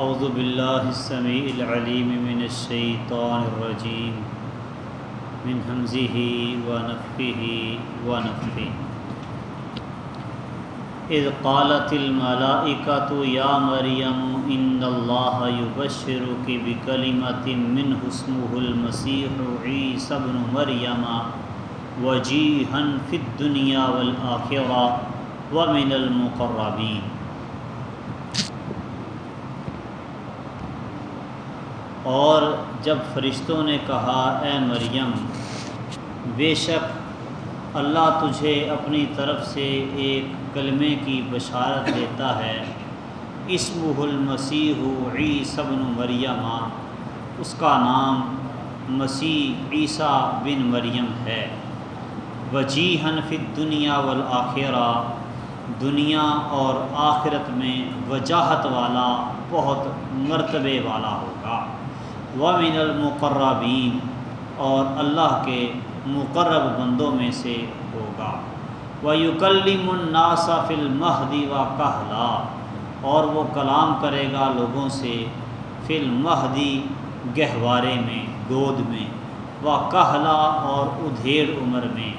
اعوذ باللہ السمیع العلیم من الشیطان الرجیم من حمزه ونفخه ونفخه. اذ قالت الملائکة یا مریم ان اللہ یبشرک بکلمت من اسمه المسیح عیسی بن مریم وجیہا فی الدنیا والآخرہ ومن المقربین اور جب فرشتوں نے کہا، اے مریم، بے شک اللہ تجھے اپنی طرف سے ایک کلمے کی بشارت دیتا ہے۔ اسم المسیح عیسی بن مریم، اس کا نام مسیح عیسیٰ بن مریم ہے۔ وجی فی دنیا والآخرہ، دنیا اور آخرت میں وجاہت والا، بہت مرتبے والا ہوگا۔ ومن المقربین اور اللہ کے مقرب بندوں میں سے ہوگا۔ وہ یکلم الناصف المحدی و کہلا اور وہ کلام کرے گا لوگوں سے فی المحدی گہوارے میں، گود میں۔ و کہلا اور ادھیڑ عمر میں۔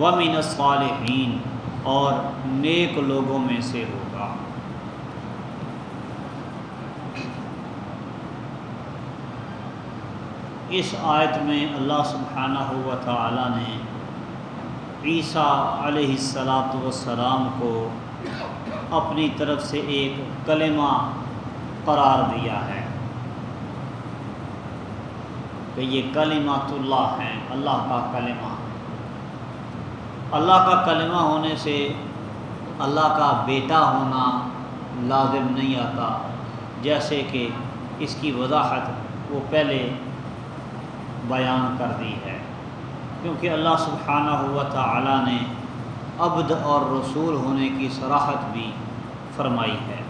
ومن الصالحین اور نیک لوگوں میں سے ہوگا۔ اس آیت میں اللہ سبحانہ ہوا تعالیٰ نے عیسیٰ علیہ السلاۃ والسلام کو اپنی طرف سے ایک کلمہ قرار دیا ہے کہ یہ کلمات اللہ ہیں اللہ کا کلمہ۔ اللہ کا کلمہ ہونے سے اللہ کا بیٹا ہونا لازم نہیں آتا، جیسے کہ اس کی وضاحت وہ پہلے بیان کر دی ہے۔ کیونکہ اللہ سبحانہ ہوا تعالی نے عبد اور رسول ہونے کی صراحت بھی فرمائی ہے۔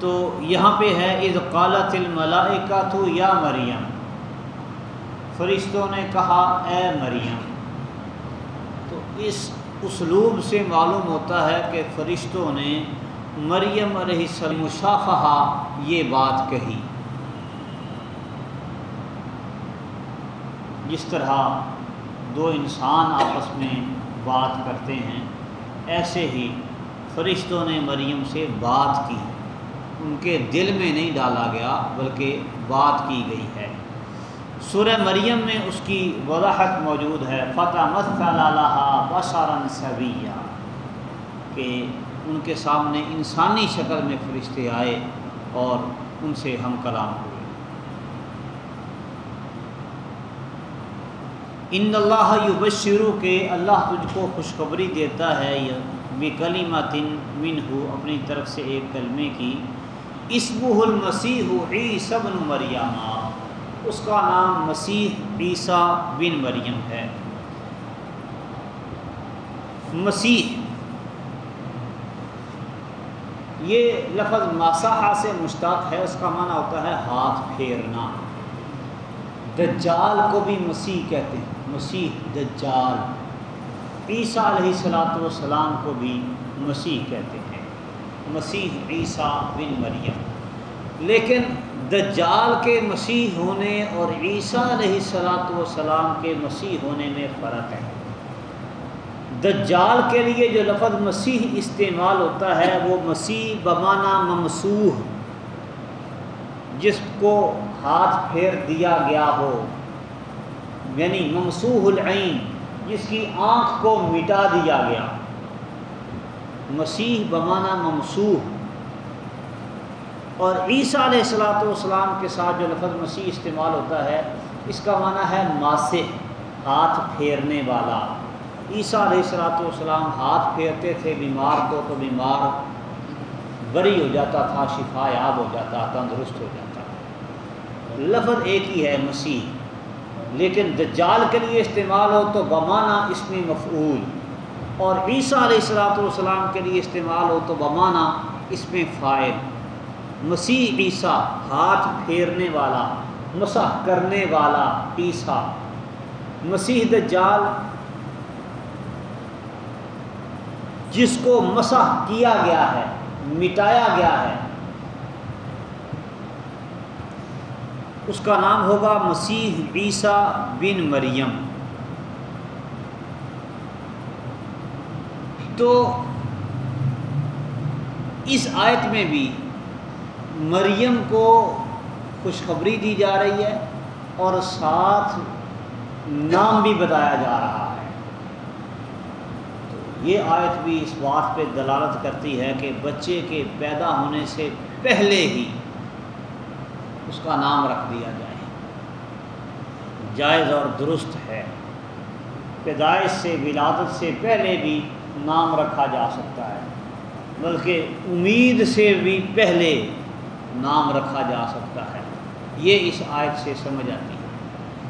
تو یہاں پہ ہے از قالت الملائکہ تو یا مریم۔ فرشتوں نے کہا، اے مریم، تو اس اسلوب سے معلوم ہوتا ہے کہ فرشتوں نے مریم علیہ السلم مشافہ یہ بات کہی۔ جس طرح دو انسان آپس میں بات کرتے ہیں، ایسے ہی فرشتوں نے مریم سے بات کی۔ ان کے دل میں نہیں ڈالا گیا، بلکہ بات کی گئی ہے۔ سورہ مریم میں اس کی وضاحت موجود ہے۔ فتح مسلح بشارن صبیہ کہ ان کے سامنے انسانی شکل میں فرشتے آئے اور ان سے ہم کلام ہوئے۔ ان اللہ یبشرو کے اللہ تجھ کو خوشخبری دیتا ہے بے کلیمہ تن من ہو اپنی طرف سے ایک کلمے کی۔ اسبح المسیح عیسی بن مریم، اس کا نام مسیح عیسیٰ بن مریم ہے۔ مسیح یہ لفظ مساحہ سے مشتاق ہے، اس کا معنی ہوتا ہے ہاتھ پھیرنا۔ دجال کو بھی مسیح کہتے ہیں۔ مسیح، دجال۔ عیسیٰ علیہ السلاۃ والسلام کو بھی مسیح کہتے ہیں۔ مسیح عیسیٰ بن مریم۔ لیکن دجال کے مسیح ہونے اور عیسیٰ علیہ السلاۃ والسلام کے مسیح ہونے میں فرق ہے۔ دجال کے لیے جو لفظ مسیح استعمال ہوتا ہے، وہ مسیح بمانہ ممسوح، جس کو ہاتھ پھیر دیا گیا ہو یعنی ممسوح العین، جس کی آنکھ کو مٹا دیا گیا۔ مسیح بمانہ ممسوح۔ اور عیسیٰ علیہ السلاۃ والسلام کے ساتھ جو لفظ مسیح استعمال ہوتا ہے، اس کا معنی ہے ماسح، ہاتھ پھیرنے والا۔ عیسیٰ علیہ السلاۃ والسلام ہاتھ پھیرتے تھے، بیمار کو تو بیمار بری ہو جاتا تھا، شفا یاب ہو جاتا، تندرست ہو جاتا۔ لفظ ایک ہی ہے، مسیح۔ لیکن دجال کے لیے استعمال ہو تو بمانہ اس میں مفعول۔ اور عیسیٰ علیہ السلاۃ والسلام کے لیے استعمال ہو تو بمانہ اس میں فائل مسیح عیسیٰ، ہاتھ پھیرنے والا، مسح کرنے والا عیسیٰ۔ مسیح دجال جس کو مسح کیا گیا ہے، مٹایا گیا ہے۔ اس کا نام ہوگا مسیح عیسیٰ بن مریم۔ تو اس آیت میں بھی مریم کو خوشخبری دی جا رہی ہے اور ساتھ نام بھی بتایا جا رہا ہے۔ یہ آیت بھی اس بات پہ دلالت کرتی ہے کہ بچے کے پیدا ہونے سے پہلے ہی اس کا نام رکھ دیا جائے۔ جائز اور درست ہے۔ پیدائش سے، ولادت سے پہلے بھی نام رکھا جا سکتا ہے، بلکہ امید سے بھی پہلے نام رکھا جا سکتا ہے۔ یہ اس آیت سے سمجھ آتی ہے۔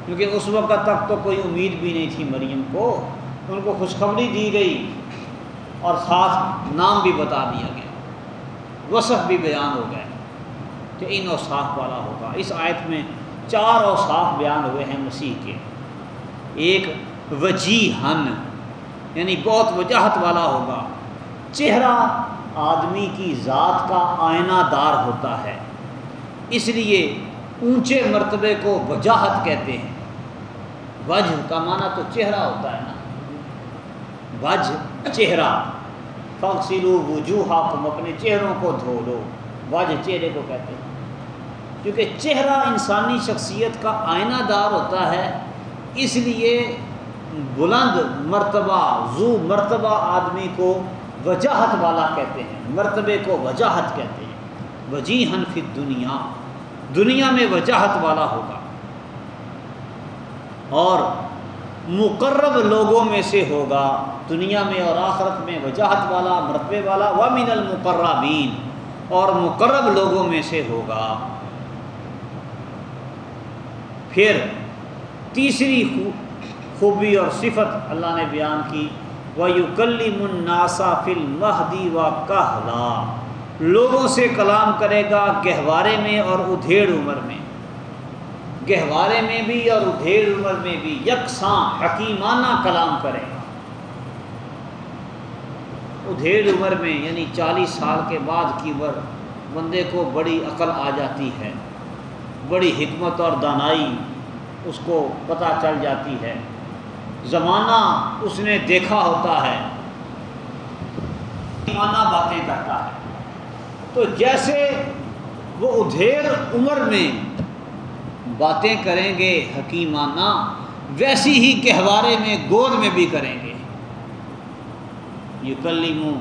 کیونکہ اس وقت تک تو کوئی امید بھی نہیں تھی مریم کو۔ ان کو خوشخبری دی گئی۔ اور ساتھ نام بھی بتا دیا گیا۔ وصف بھی بیان ہو گئے کہ ان اوصاف والا ہوگا۔ اس آیت میں چار اوصاف بیان ہوئے ہیں مسیح کے۔ ایک وجی ہن یعنی بہت وجاہت والا ہوگا۔ چہرہ آدمی کی ذات کا آئینہ دار ہوتا ہے۔ اس لیے اونچے مرتبے کو وجاہت کہتے ہیں۔ وجہ کا معنی تو چہرہ ہوتا ہے نا۔ وجہ چہرہ۔ فخصلو وجوہا تم اپنے چہروں کو دھو لو۔ وجہ چہرے کو کہتے ہیں۔ کیونکہ چہرہ انسانی شخصیت کا آئینہ دار ہوتا ہے، اس لیے بلند مرتبہ زو مرتبہ آدمی کو وجاہت والا کہتے ہیں۔ مرتبے کو وجاہت کہتے ہیں۔ وجی فی دنیا دنیا میں وجاہت والا ہوگا۔ اور مقرب لوگوں میں سے ہوگا، دنیا میں اور آخرت میں وجاہت والا، مرتبے والا، ومن المقربین، اور مقرب لوگوں میں سے ہوگا۔ پھر تیسری خوبی اور صفت اللہ نے بیان کی وہ یو کلی مناسا فل مہدی و کہلا لوگوں سے کلام کرے گا گہوارے میں اور ادھیڑ عمر میں۔ گہوارے میں بھی اور ادھیڑ عمر میں بھی یکساں حکیمانہ کلام کرے گا ادھیڑ عمر میں یعنی چالیس سال کے بعد کی عمر بندے کو بڑی عقل آ جاتی ہے، بڑی حکمت اور دانائی اس کو پتہ چل جاتی ہے۔ زمانہ اس نے دیکھا ہوتا ہے مانا باتیں کرتا ہے۔ تو جیسے وہ ادھیر عمر میں باتیں کریں گے، حکیمانہ ویسی ہی کہوارے میں، گود میں بھی کریں گے۔ یو کلیم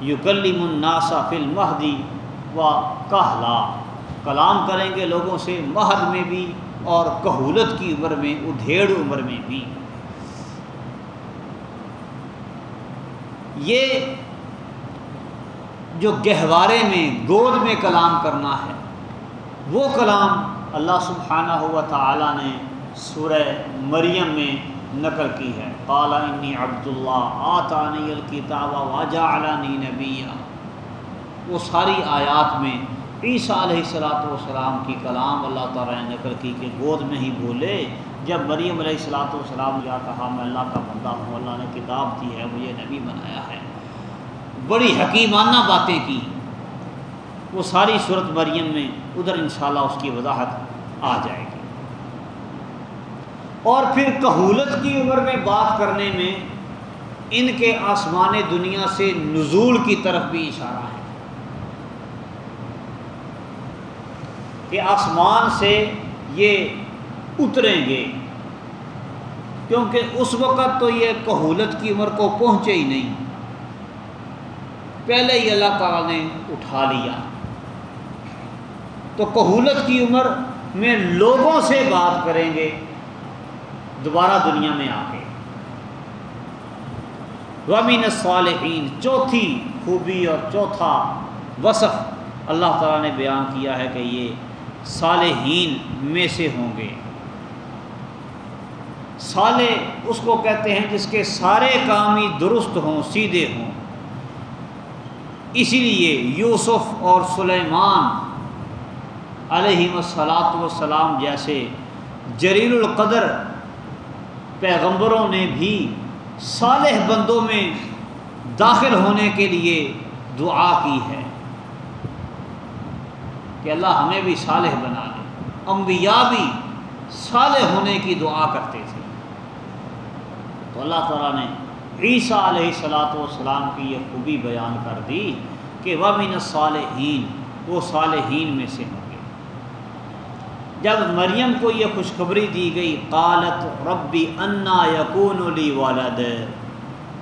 یو کلیم الناسا فل مہدی و کہلا۔ کلام کریں گے لوگوں سے مہد میں بھی اور کہولت کی عمر میں، ادھیڑ عمر میں بھی۔ یہ جو گہوارے میں، گود میں کلام کرنا ہے، وہ کلام اللہ سبحانہ ہوا تعالیٰ نے سورہ مریم میں نقل کی ہے۔ قالا انی عبداللہ آتانی الکتاب واجہ علانی نبیہ وہ ساری آیات میں عیسیٰ علیہ السلاۃ والسلام کی کلام اللہ تعالیٰ نے نقل کی کہ گود میں ہی بولے۔ جب مریم علیہ السلاۃ والسلام کیا کہا ہاں، میں اللہ کا بندہ ہوں، اللہ نے کتاب دی ہے، مجھے نبی بنایا ہے۔ بڑی حکیمانہ باتیں کی۔ وہ ساری صورت مریم میں، ادھر انشاءاللہ اس کی وضاحت آ جائے گی۔ اور پھر کہولت کی عمر میں بات کرنے میں ان کے آسمان دنیا سے نزول کی طرف بھی اشارہ ہے کہ آسمان سے یہ اتریں گے، کیونکہ اس وقت تو یہ کہولت کی عمر کو پہنچے ہی نہیں۔ پہلے ہی اللہ تعالیٰ نے اٹھا لیا۔ تو کہولت کی عمر میں لوگوں سے بات کریں گے، دوبارہ دنیا میں آ کے ومین صالحین چوتھی خوبی اور چوتھا وصف اللہ تعالیٰ نے بیان کیا ہے کہ یہ صالحین میں سے ہوں گے۔ صالح اس کو کہتے ہیں جس کے سارے کام ہی درست ہوں، سیدھے ہوں۔ اسی لیے یوسف اور سلیمان علیہ وسلاۃ وسلام جیسے جلیل القدر پیغمبروں نے بھی صالح بندوں میں داخل ہونے کے لیے دعا کی ہے کہ اللہ ہمیں بھی صالح بنا لے۔ انبیاء بھی صالح ہونے کی دعا کرتے تھے۔ تو اللہ تعالیٰ نے عیسیٰ علیہ السلاۃ والسلام کی یہ خوبی بیان کر دی کہ وہ من صالحین وہ صالحین میں سے ہوں۔ جب مریم کو یہ خوشخبری دی گئی، قالت ربی انا یقون علی والد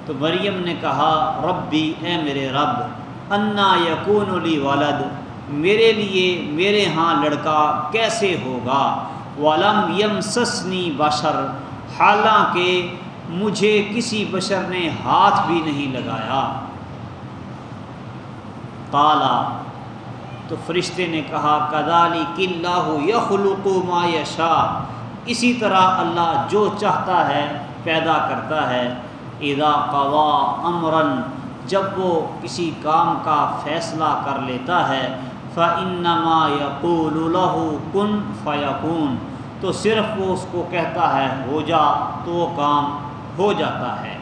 تو مریم نے کہا، ربی، اے میرے رب، انا یقون علی والد میرے لیے، میرے ہاں لڑکا کیسے ہوگا؟ ولم یم سسنی بشر۔ حالانکہ مجھے کسی بشر نے ہاتھ بھی نہیں لگایا۔ تالا تو فرشتے نے کہا کدالی کلّہ یخلق ما یشا اسی طرح اللہ جو چاہتا ہے پیدا کرتا ہے۔ اذا قوا امرن جب وہ کسی کام کا فیصلہ کر لیتا ہے فنما یقول له کن فیقون تو صرف وہ اس کو کہتا ہے، ہو جا، تو وہ کام ہو جاتا ہے۔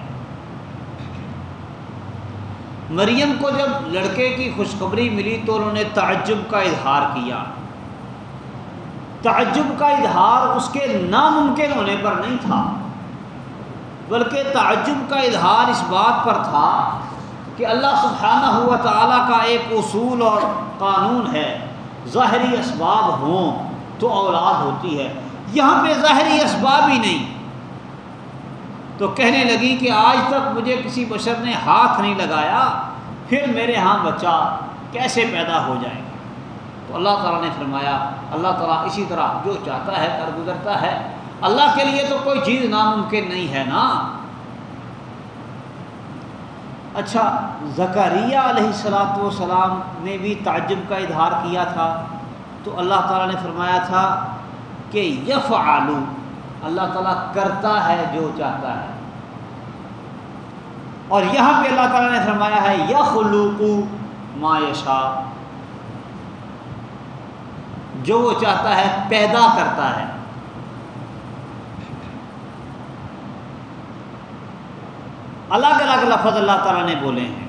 مریم کو جب لڑکے کی خوشخبری ملی تو انہوں نے تعجب کا اظہار کیا۔ تعجب کا اظہار اس کے ناممکن ہونے پر نہیں تھا، بلکہ تعجب کا اظہار اس بات پر تھا کہ اللہ سبحانہ ہوا تعالیٰ کا ایک اصول اور قانون ہے۔ ظاہری اسباب ہوں تو اولاد ہوتی ہے۔ یہاں پہ ظاہری اسباب ہی نہیں تو کہنے لگی کہ آج تک مجھے کسی بشر نے ہاتھ نہیں لگایا، پھر میرے ہاں بچہ کیسے پیدا ہو جائے گا؟ تو اللہ تعالیٰ نے فرمایا، اللہ تعالیٰ اسی طرح جو چاہتا ہے کر گزرتا ہے۔ اللہ کے لیے تو کوئی چیز ناممکن نہیں ہے نا۔ اچھا زکریہ علیہ السلاۃ والسلام نے بھی تعجب کا اظہار کیا تھا۔ تو اللہ تعالیٰ نے فرمایا تھا کہ یف آلو اللہ تعالیٰ کرتا ہے جو چاہتا ہے۔ اور یہاں پہ اللہ تعالیٰ نے فرمایا ہے یخلوق ما یشا جو وہ چاہتا ہے، پیدا کرتا ہے۔ الگ الگ لفظ اللہ تعالیٰ نے بولے ہیں۔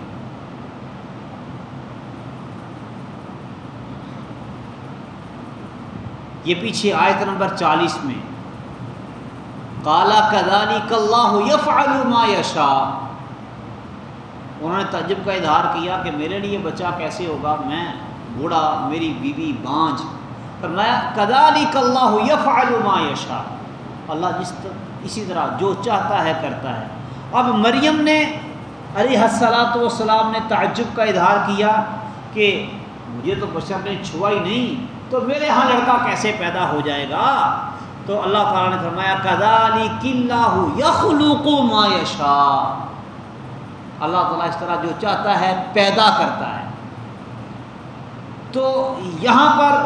یہ پیچھے آیت نمبر چالیس میں کالا کدالی کلّہ یف ما یشا انہوں نے تجب کا اظہار کیا کہ میرے لیے بچہ کیسے ہوگا؟ میں، بوڑھا، میری بیوی بانجھ پر میں کدالی کلّہ یف ما یشا اللہ جس اسی طرح جو چاہتا ہے، کرتا ہے۔ اب مریم نے علی حسلاۃ والسلام نے تعجب کا اظہار کیا کہ مجھے تو بشر نے چھوا ہی نہیں، تو میرے ہاں لڑکا کیسے پیدا ہو جائے گا؟ تو اللہ تعالیٰ نے فرمایا کدالی کلّہ یخلوق ما یشا اللہ تعالیٰ اس طرح جو چاہتا ہے پیدا کرتا ہے۔ تو یہاں پر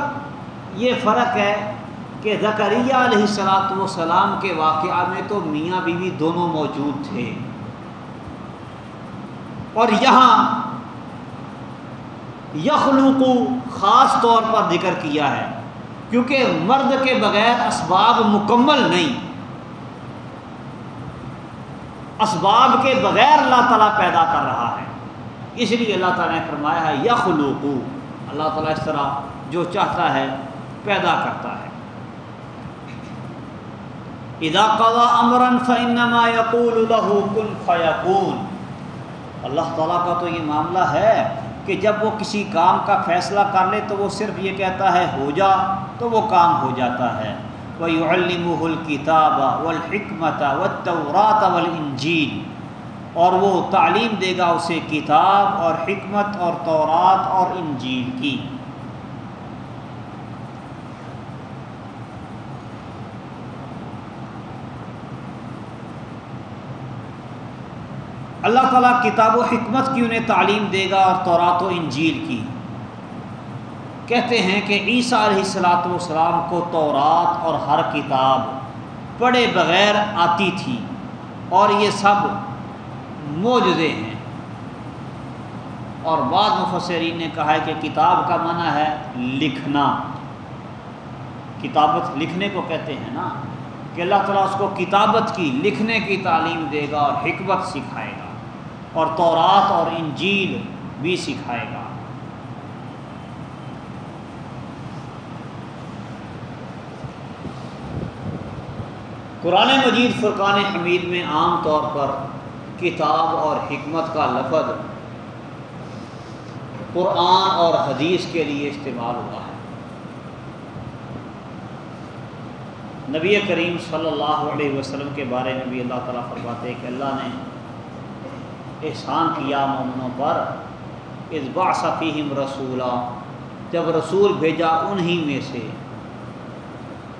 یہ فرق ہے کہ زکریہ علیہ السلاۃ والسلام کے واقعہ میں تو میاں بیوی دونوں موجود تھے۔ اور یہاں یخلوقو خاص طور پر ذکر کیا ہے۔ کیونکہ مرد کے بغیر اسباب مکمل نہیں۔ اسباب کے بغیر اللہ تعالیٰ پیدا کر رہا ہے۔ اس لیے اللہ تعالیٰ نے فرمایا ہے یخلوقو اللہ تعالیٰ اس طرح جو چاہتا ہے پیدا کرتا ہے۔ اذا قضا امرا فانما يقول له كن فيكون اللہ تعالیٰ کا تو یہ معاملہ ہے کہ جب وہ کسی کام کا فیصلہ کر لے تو وہ صرف یہ کہتا ہے ہو جا تو وہ کام ہو جاتا ہے۔ وہ علم الکتاب والحکمت والتورات والانجیل اور وہ تعلیم دے گا اسے کتاب اور حکمت اور تورات اور انجیل کی۔ اللہ تعالیٰ کتاب و حکمت کی انہیں تعلیم دے گا اور تورات و انجیل کی۔ کہتے ہیں کہ عیسیٰ علیہ السلاۃ والسلام کو تورات اور ہر کتاب پڑھے بغیر آتی تھی اور یہ سب موجودے ہیں۔ اور بعض مفسرین نے کہا ہے کہ کتاب کا معنی ہے لکھنا۔ کتابت لکھنے کو کہتے ہیں نا کہ اللہ تعالیٰ اس کو کتابت کی، لکھنے کی تعلیم دے گا اور حکمت سکھائے گا۔ اور تورات اور انجیل بھی سکھائے گا۔ قرآن مجید فرقان حمید میں عام طور پر کتاب اور حکمت کا لفظ قرآن اور حدیث کے لیے استعمال ہوا ہے۔ نبی کریم صلی اللہ علیہ وسلم کے بارے میں بھی اللہ تعالیٰ فرماتے کہ اللہ نے احسان کیا مومنوں پر ازبا صفیم رسولہ جب رسول بھیجا انہی میں سے۔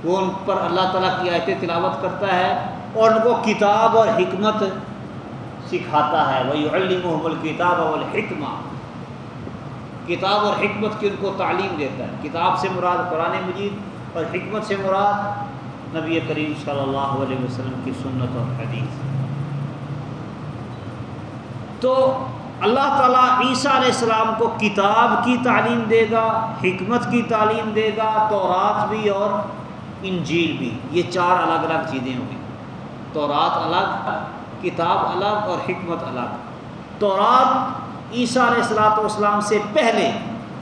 وہ ان پر اللہ تعالیٰ کی آیت تلاوت کرتا ہے اور ان کو کتاب اور حکمت سکھاتا ہے۔ وہی علم محمل کتاب الحکمہ کتاب اور حکمت کی ان کو تعلیم دیتا ہے۔ کتاب سے مراد قرآن مجید اور حکمت سے مراد نبی کریم صلی اللہ علیہ وسلم کی سنت اور حدیث۔ تو اللہ تعالیٰ عیسیٰ علیہ السلام کو کتاب کی تعلیم دے گا، حکمت کی تعلیم دے گا، تورات بھی اور انجیل بھی۔ یہ چار الگ الگ چیزیں ہوگی تورات الگ، کتاب الگ اور حکمت الگ۔ تورات عیسیٰ علیہ السلاۃ والسلام سے پہلے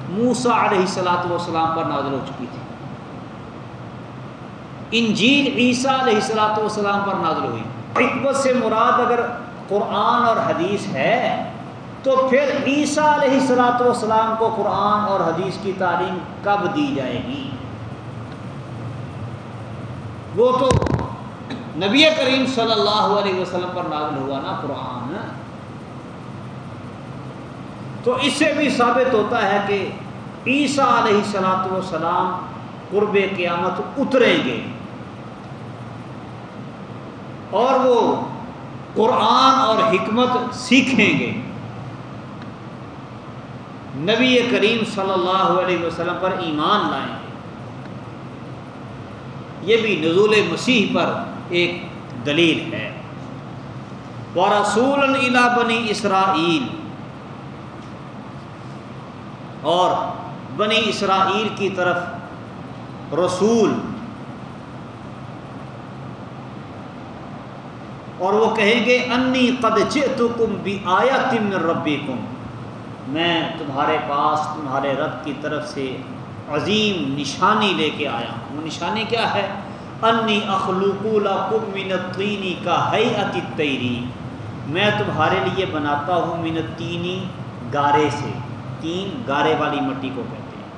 موسا علیہ السلاۃ والسلام پر نازل ہو چکی تھی۔ انجیل عیسیٰ علیہ السلاۃ والسلام پر نازل ہوئی۔ حکمت سے مراد اگر قرآن اور حدیث ہے، تو پھر عیسیٰ علیہ السلاۃ والسلام کو قرآن اور حدیث کی تعلیم کب دی جائے گی؟ وہ تو نبی کریم صلی اللہ علیہ وسلم پر نازل ہوا نا قرآن۔ تو اس سے بھی ثابت ہوتا ہے کہ عیسیٰ علیہ السلاۃ والسلام قرب قیامت اتریں گے۔ اور وہ قرآن اور حکمت سیکھیں گے۔ نبی کریم صلی اللہ علیہ وسلم پر ایمان لائیں گے۔ یہ بھی نزول مسیح پر ایک دلیل ہے۔ رسول الا بنی اسرائیل اور بنی اسرائیل کی طرف رسول اور وہ کہیں گے انی قد جئتکم بھی آیا تم ربی میں تمہارے پاس، تمہارے رب کی طرف سے عظیم نشانی لے کے آیا ہوں۔ وہ نشانی کیا ہے؟ انی اخلوق منتینی کا ہے تیری میں تمہارے لیے بناتا ہوں منتینی گارے سے۔ تین گارے والی مٹی کو کہتے ہیں۔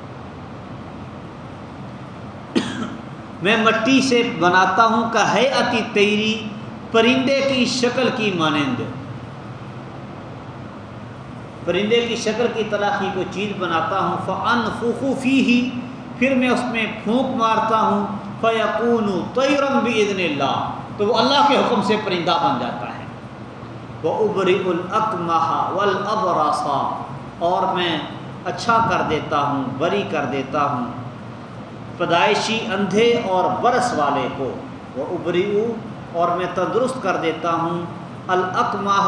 میں مٹی سے بناتا ہوں کہ ہے اتی تیری پرندے کی شکل کی مانند۔ پرندے کی شکل کی طرح کی کوئی چیز بناتا ہوں فن فوفی ہی پھر میں اس میں پھونک مارتا ہوں فیقون تیرم بھی ادن اللہ تو وہ اللہ کے حکم سے پرندہ بن جاتا ہے۔ وہ ابری العقمہ ولابراسا اور میں اچھا کر دیتا ہوں، بری کر دیتا ہوں۔ پیدائشی اندھے اور برس والے کو۔ وہ ابری اور میں تندرست کر دیتا ہوں۔ العقمہ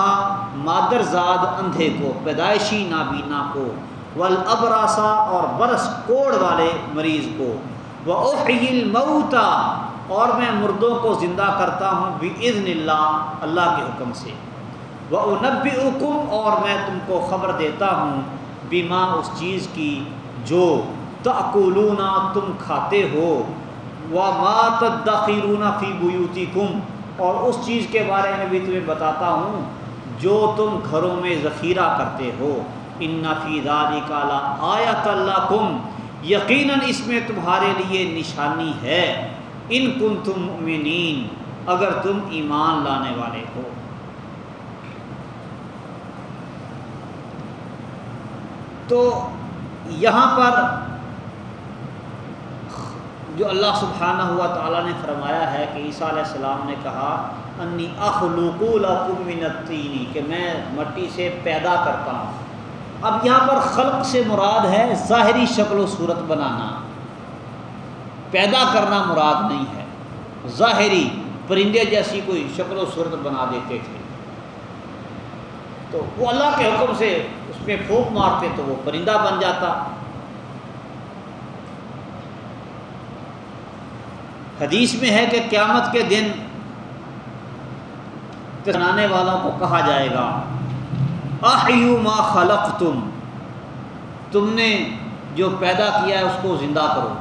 مادر زاد اندھے کو، پیدائشی نابینا کو۔ ولابراسا اور برس کوڑ والے مریض کو۔ وہ المعتا اور میں مردوں کو زندہ کرتا ہوں بھی اللہ اللہ کے حکم سے۔ وہ نبی حکم اور میں تم کو خبر دیتا ہوں بیما اس چیز کی جو تقولون تم کھاتے ہو۔ وہ مات فی بیوتی کم اور اس چیز کے بارے میں بھی تمہیں بتاتا ہوں، جو تم گھروں میں ذخیرہ کرتے ہو ان فی داری کالا آیت اللہ کم یقیناً اس میں تمہارے لیے نشانی ہے۔ ان کن تم مؤمنین اگر تم ایمان لانے والے ہو۔ تو یہاں پر جو اللہ سبحانہ ہوا تعالیٰ نے فرمایا ہے کہ عیسیٰ علیہ السلام نے کہا، انی اخلوق القمنطینی کہ میں مٹی سے پیدا کرتا ہوں۔ اب یہاں پر خلق سے مراد ہے ظاہری شکل و صورت بنانا۔ پیدا کرنا مراد نہیں ہے۔ ظاہری پرندے جیسی کوئی شکل و صورت بنا دیتے تھے۔ تو وہ اللہ کے حکم سے اس میں پھونک مارتے تو وہ پرندہ بن جاتا۔ حدیث میں ہے کہ قیامت کے دن بنانے والوں کو کہا جائے گا آہیو ما خلق تم تم نے جو پیدا کیا ہے اس کو زندہ کرو۔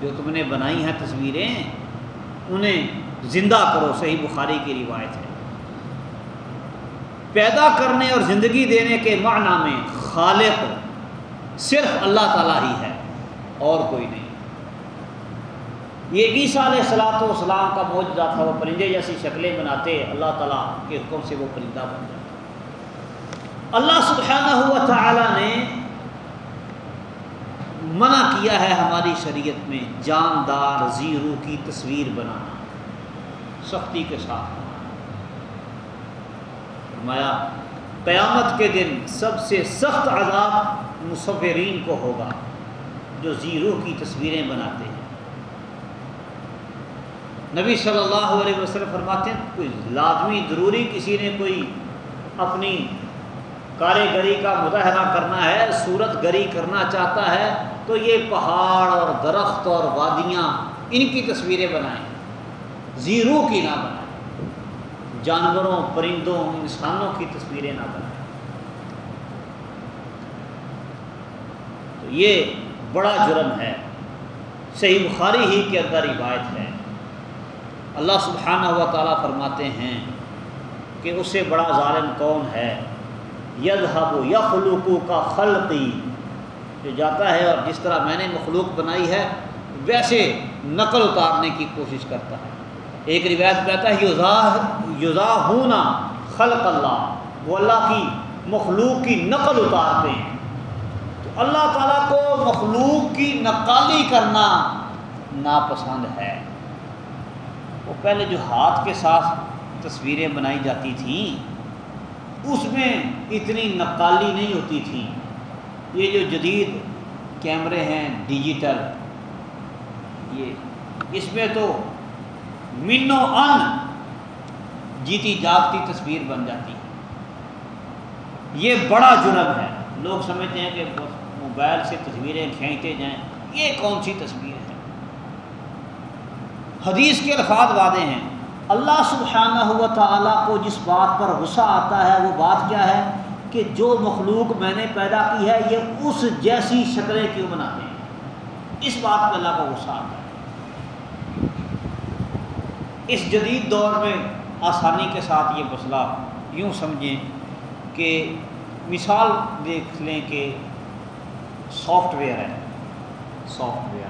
جو تم نے بنائی ہیں تصویریں، انہیں زندہ کرو۔ صحیح بخاری کی روایت ہے۔ پیدا کرنے اور زندگی دینے کے معنی میں خالق صرف اللہ تعالیٰ ہی ہے، اور کوئی نہیں۔ یہ عیسیٰ علیہ السلاۃ والسلام کا موجودہ تھا، وہ پرندے جیسی شکلیں بناتے، اللہ تعالیٰ کے حکم سے وہ پرندہ بن جاتا۔ اللہ سبحانہ ہوا تعالیٰ نے منع کیا ہے ہماری شریعت میں جاندار زیرو کی تصویر بنانا، سختی کے ساتھ۔ فرمایا، قیامت کے دن سب سے سخت عذاب مصورین کو ہوگا جو زیرو کی تصویریں بناتے ہیں۔ نبی صلی اللہ علیہ وسلم فرماتے ہیں، کوئی لازمی ضروری کسی نے کوئی اپنی کاریگری کا مظاہرہ کرنا ہے، صورت گری کرنا چاہتا ہے، تو یہ پہاڑ اور درخت اور وادیاں ان کی تصویریں بنائیں۔ زیرو کی نہ بنائیں۔ جانوروں، پرندوں، انسانوں کی تصویریں نہ بنائیں۔ تو یہ بڑا جرم ہے۔ صحیح بخاری ہی کے اندر روایت ہے۔ اللہ سبحانہ ہوا تعالیٰ فرماتے ہیں کہ اس سے بڑا ظالم کون ہے؟ یذہب و یخلوقو کا خلقی جو جاتا ہے اور جس طرح میں نے مخلوق بنائی ہے، ویسے نقل اتارنے کی کوشش کرتا ہے۔ ایک روایت کہتا ہے یوزا ہونا خلق اللہ۔ وہ اللہ کی مخلوق کی نقل اتارتے ہیں۔ تو اللہ تعالیٰ کو مخلوق کی نقالی کرنا ناپسند ہے۔ وہ پہلے جو ہاتھ کے ساتھ تصویریں بنائی جاتی تھیں، اس میں اتنی نقالی نہیں ہوتی تھی یہ جو جدید کیمرے ہیں ڈیجیٹل، یہ اس میں تو منو ان جیتی جاگتی تصویر بن جاتی۔ ہے یہ بڑا جرم ہے۔ لوگ سمجھتے ہیں کہ موبائل سے تصویریں کھینچتے جائیں۔ یہ کون سی تصویر؟ حدیث کے الفاظ وعدے ہیں۔ اللہ سبحانہ ہوا تعالیٰ کو جس بات پر غصہ آتا ہے، وہ بات کیا ہے؟ کہ جو مخلوق میں نے پیدا کی ہے، یہ اس جیسی شکلیں کیوں بناتے ہیں؟ اس بات پہ اللہ کا غصہ آتا ہے۔ اس جدید دور میں آسانی کے ساتھ یہ مسئلہ یوں سمجھیں کہ مثال دیکھ لیں کہ سافٹ ویئر ہے۔ سافٹ ویئر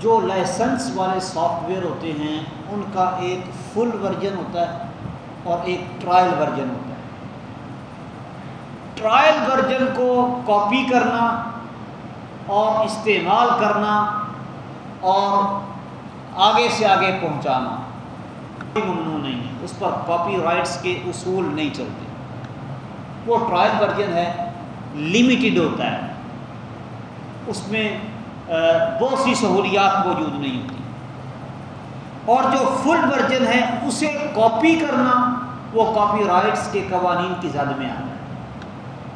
جو لائسنس والے سافٹ ویئر ہوتے ہیں، ان کا ایک فل ورژن ہوتا ہے اور ایک ٹرائل ورژن ہوتا ہے۔ ٹرائل ورژن کو کاپی کرنا اور استعمال کرنا اور آگے سے آگے پہنچانا ممنوع نہیں ہے۔ اس پر کاپی رائٹس کے اصول نہیں چلتے۔ وہ ٹرائل ورژن ہے لمیٹڈ ہوتا ہے۔ اس میں بہت سی سہولیات موجود نہیں ہوتی۔ اور جو فل ورژن ہے اسے کاپی کرنا، وہ کاپی رائٹس کے قوانین کی زد میں آتا ہے۔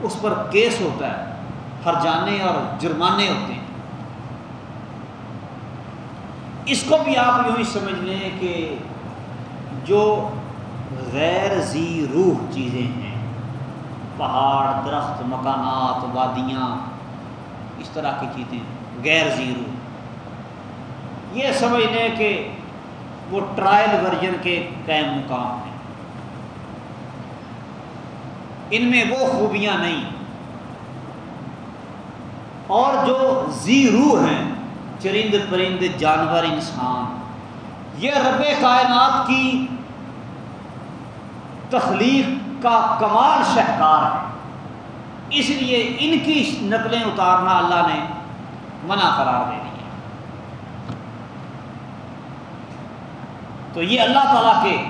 اس پر کیس ہوتا ہے ہر جانے اور جرمانے ہوتے ہیں۔ اس کو بھی آپ یوں ہی سمجھ لیں کہ جو غیر زی روح چیزیں ہیں، پہاڑ، درخت، مکانات، وادیاں، اس طرح کی چیزیں غیر زی روح یہ سمجھ لیں کہ وہ ٹرائل ورژن کے قیم مقام ہیں۔ ان میں وہ خوبیاں نہیں۔ اور جو زی روح ہیں، چرند پرند جانور انسان، یہ رب کائنات کی تخلیق کا کمال شہکار ہے اس لیے ان کی نقلیں اتارنا اللہ نے منع قرار دے دی ہے۔ تو یہ اللہ تعالیٰ کے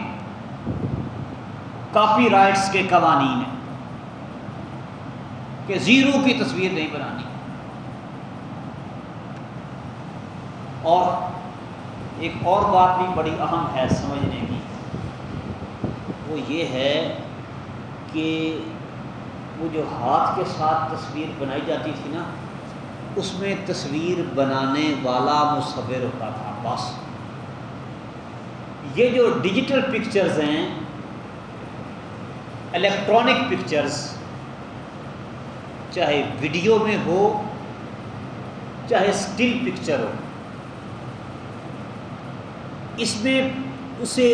کاپی رائٹس کے قوانین ہیں کہ زیرو کی تصویر نہیں بنانی۔ اور ایک اور بات بھی بڑی اہم ہے سمجھنے کی۔ وہ یہ ہے کہ وہ جو ہاتھ کے ساتھ تصویر بنائی جاتی تھی نا اس میں تصویر بنانے والا مصور ہوتا تھا، بس۔ یہ جو ڈیجیٹل پکچرز ہیں الیکٹرانک پکچرز چاہے ویڈیو میں ہو، چاہے اسٹل پکچر ہو، اس میں اسے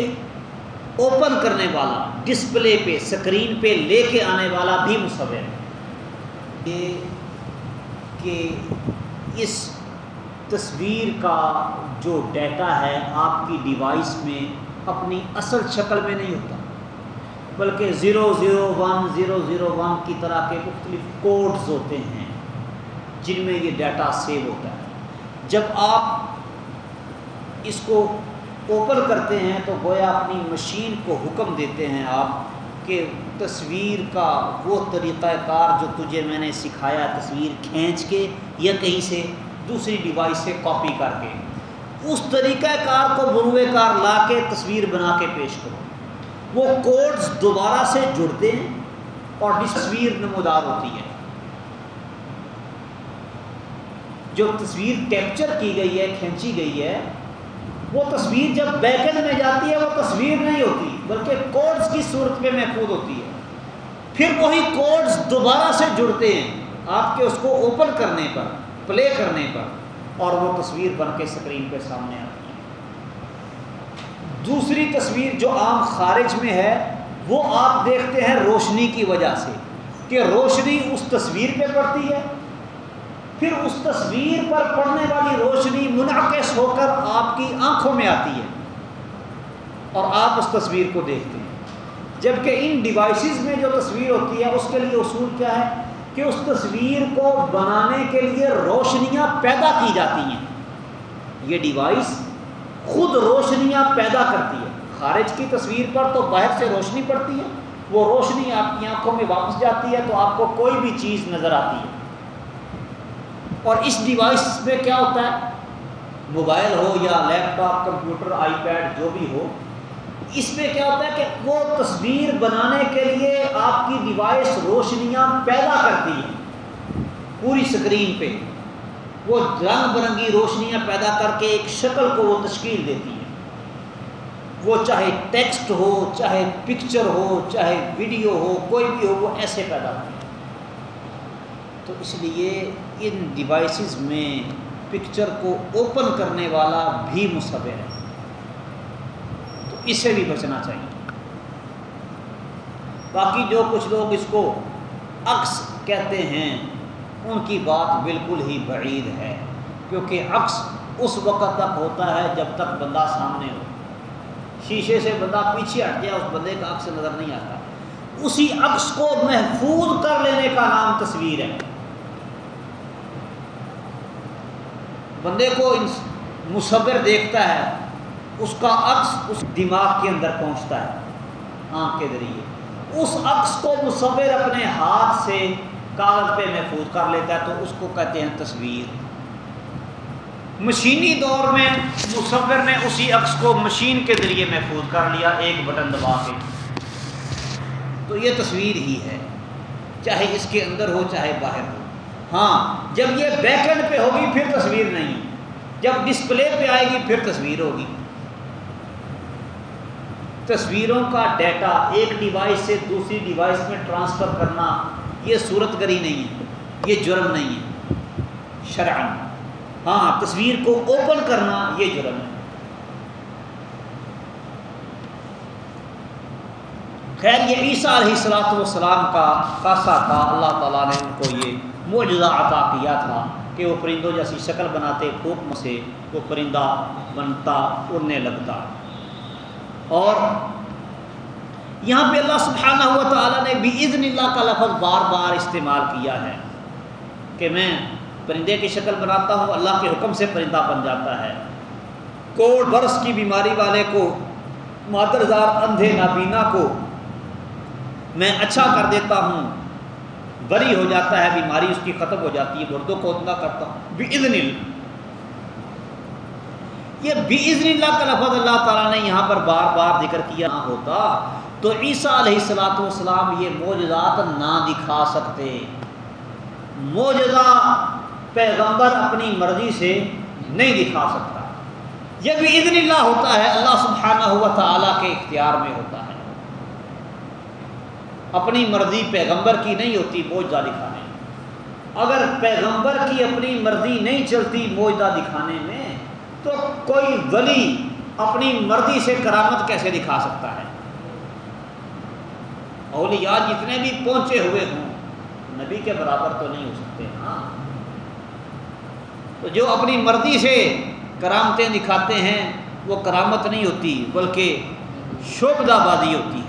اوپن کرنے والا ڈسپلے پہ سکرین پہ لے کے آنے والا بھی مصور ہے۔ یہ کہ اس تصویر کا جو ڈیٹا ہے آپ کی ڈیوائس میں اپنی اصل شکل میں نہیں ہوتا، بلکہ zero zero one zero zero one کی طرح کے مختلف کوڈز ہوتے ہیں جن میں یہ ڈیٹا سیو ہوتا ہے۔ جب آپ اس کو اوپن کرتے ہیں تو گویا اپنی مشین کو حکم دیتے ہیں آپ کہ تصویر کا وہ طریقہ کار جو تجھے میں نے سکھایا تصویر کھینچ کے یا کہیں سے دوسری ڈیوائس سے کاپی کر کے، اس طریقہ کار کو بروئے کار لا کے تصویر بنا کے پیش کرو۔ وہ کوڈز دوبارہ سے جڑتے ہیں اور تصویر نمودار ہوتی ہے۔ جو تصویر کیپچر کی گئی ہے، کھینچی گئی ہے، وہ تصویر جب بیکن میں جاتی ہے، وہ تصویر نہیں ہوتی، بلکہ کوڈز کی صورت میں محفوظ ہوتی ہے۔ پھر وہی کوڈز دوبارہ سے جڑتے ہیں آپ کے اس کو اوپن کرنے پر پلے کرنے پر، اور وہ تصویر بن کے اسکرین پہ سامنے آتی ہے دوسری تصویر جو عام خارج میں ہے، وہ آپ دیکھتے ہیں روشنی کی وجہ سے، کہ روشنی اس تصویر پہ پڑتی ہے۔ پھر اس تصویر پر پڑنے والی روشنی منعقص ہو کر آپ کی آنکھوں میں آتی ہے، اور آپ اس تصویر کو دیکھتے ہیں۔ جبکہ ان ڈیوائسز میں جو تصویر ہوتی ہے، اس کے لیے اصول کیا ہے؟ کہ اس تصویر کو بنانے کے لیے روشنیاں پیدا کی جاتی ہیں۔ یہ ڈیوائس خود روشنیاں پیدا کرتی ہے۔ خارج کی تصویر پر تو باہر سے روشنی پڑتی ہے۔ وہ روشنی آپ کی آنکھوں میں واپس جاتی ہے تو آپ کو کوئی بھی چیز نظر آتی ہے۔ اور اس ڈیوائس میں کیا ہوتا ہے؟ موبائل ہو یا laptop, computer, iPad, جو بھی ہو اس میں کیا ہوتا ہے کہ وہ تصویر بنانے کے لیے آپ کی ڈیوائس روشنیاں پیدا کرتی ہے پوری اسکرین پہ۔ وہ رنگ برنگی روشنیاں پیدا کر کے ایک شکل کو وہ تشکیل دیتی ہے وہ چاہے ٹیکسٹ ہو، چاہے پکچر ہو، چاہے ویڈیو ہو، کوئی بھی ہو، وہ ایسے پیدا ہوتی ہے تو اس لیے ان ڈیوائسز میں پکچر کو اوپن کرنے والا بھی مصور ہے۔ اس سے بھی بچنا چاہیے۔ باقی جو کچھ لوگ اس کو عکس کہتے ہیں، ان کی بات بالکل ہی بعید ہے، کیونکہ عکس اس وقت تک ہوتا ہے جب تک بندہ سامنے ہو۔ شیشے سے بندہ پیچھے ہٹ گیا، اس بندے کا عکس نظر نہیں آتا۔ اسی عکس کو محفوظ کر لینے کا نام تصویر ہے۔ بندے کو مصور دیکھتا ہے۔ اس کا عکس اس دماغ کے اندر پہنچتا ہے، آنکھ کے ذریعے۔ اس عکس کو مصور اپنے ہاتھ سے کاغذ پہ محفوظ کر لیتا ہے تو اس کو کہتے ہیں تصویر۔ مشینی دور میں، مصور نے اسی عکس کو مشین کے ذریعے محفوظ کر لیا، ایک بٹن دبا کے۔ تو یہ تصویر ہی ہے، چاہے اس کے اندر ہو، چاہے باہر ہو۔ ہاں جب یہ بیک اینڈ پہ ہوگی، پھر تصویر نہیں۔ جب ڈسپلے پہ آئے گی، پھر تصویر ہوگی۔ تصویروں کا ڈیٹا ایک ڈیوائس سے دوسری ڈیوائس میں ٹرانسفر کرنا یہ صورت گری نہیں ہے، یہ جرم نہیں ہے شرعن ہاں تصویر کو اوپن کرنا یہ جرم ہے۔ خیر، یہ عیسیٰ علیہ السلاۃ والسلام کا خاصہ تھا۔ اللہ تعالیٰ نے ان کو یہ معجزہ عطا کیا تھا کہ وہ پرندوں جیسی شکل بناتے حکم سے وہ پرندہ بنتا، اڑنے لگتا۔ اور یہاں پہ اللہ سبحانہ ہوا تعالیٰ نے بھی عزن اللہ کا لفظ بار بار استعمال کیا ہے کہ میں پرندے کی شکل بناتا ہوں، اللہ کے حکم سے پرندہ بن جاتا ہے۔ کوڑ برس کی بیماری والے کو مادرزار اندھے نابینا کو میں اچھا کر دیتا ہوں۔ بری ہو جاتا ہے، بیماری اس کی ختم ہو جاتی ہے، مردوں کو اتنا کرتا ہوں۔ بھی یہ بھی اللہ کا لفظ اللہ تعالیٰ نے یہاں پر بار بار ذکر کیا نہ ہوتا، تو عیسیٰ علیہ السلاۃ والسلام یہ معجزات نہ دکھا سکتے۔ معجزہ پیغمبر اپنی مرضی سے نہیں دکھا سکتا۔ یہ بھی اذن اللہ ہوتا ہے، اللہ سبحانہ ہوا تعالیٰ کے اختیار میں ہوتا ہے۔ اپنی مرضی پیغمبر کی نہیں ہوتی موجدہ دکھانے۔ اگر پیغمبر کی اپنی مرضی نہیں چلتی موجدہ دکھانے میں تو کوئی ولی اپنی مرضی سے کرامت کیسے دکھا سکتا ہے؟ اولیاء جتنے بھی پہنچے ہوئے ہوں، نبی کے برابر تو نہیں ہو سکتے ہاں تو جو اپنی مرضی سے کرامتیں دکھاتے ہیں، وہ کرامت نہیں ہوتی، بلکہ شوبدہ بازی ہوتی ہے۔